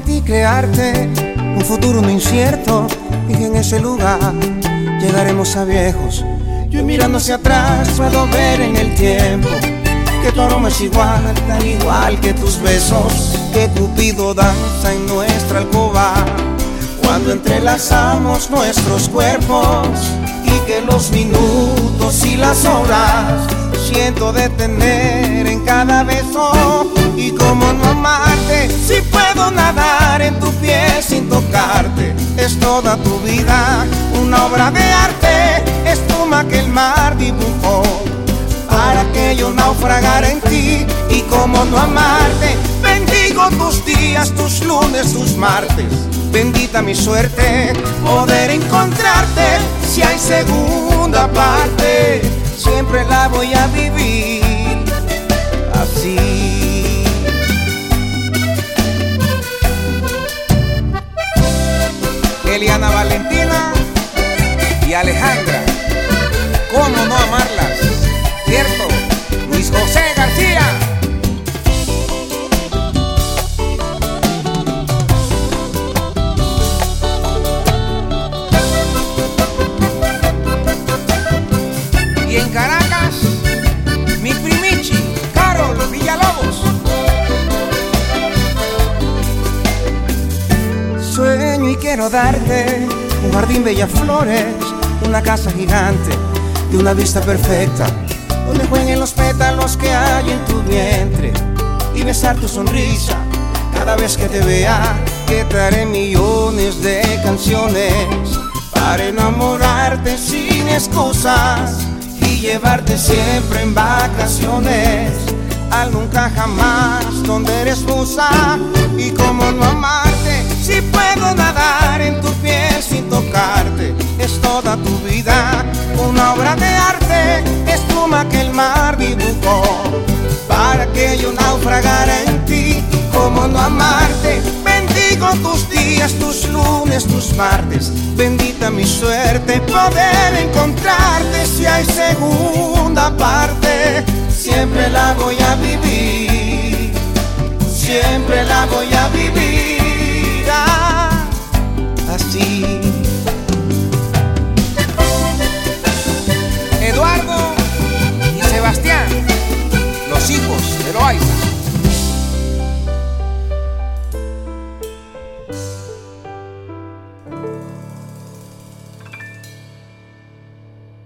crearte un futuro no incierto y que en ese lugar llegaremos a viejos. Yo mirando hacia atrás puedo ver en el tiempo que tu aroma es igual, tan igual que tus besos, que Cupido danza en nuestra alcoba cuando entrelazamos nuestros cuerpos y que los minutos y las horas siento detener en cada beso y como no amarte nadar en tu pie sin tocarte. Es toda tu vida una obra de arte. Espuma que el mar dibujó para que yo naufragara en ti y como no amarte. Bendigo tus días tus lunes tus martes. Bendita mi suerte poder encontrarte si hay segunda parte Alejandra. Cómo no amarlas cierto Luis José García. Y en Caracas, mi primichi, Carol Villalobos. Sueño y quiero darte un jardín bellas flores, una casa gigante de una vista perfecta, donde jueguen los pétalos que hay en tu vientre y besar tu sonrisa cada vez que te vea, que te millones de canciones para enamorarte sin excusas y llevarte siempre en vacaciones al nunca jamás donde eres musa y como no amarte si puedo nadar en tu piel sin tocarte toda tu vida. Una obra de arte es pluma que el mar dibujó para que yo naufragara en ti. Como no amarte, bendigo tus días, tus lunes, tus martes. Bendita mi suerte poder encontrarte si hay segunda parte. Siempre la voy a vivir, siempre la voy a vivir ah, así.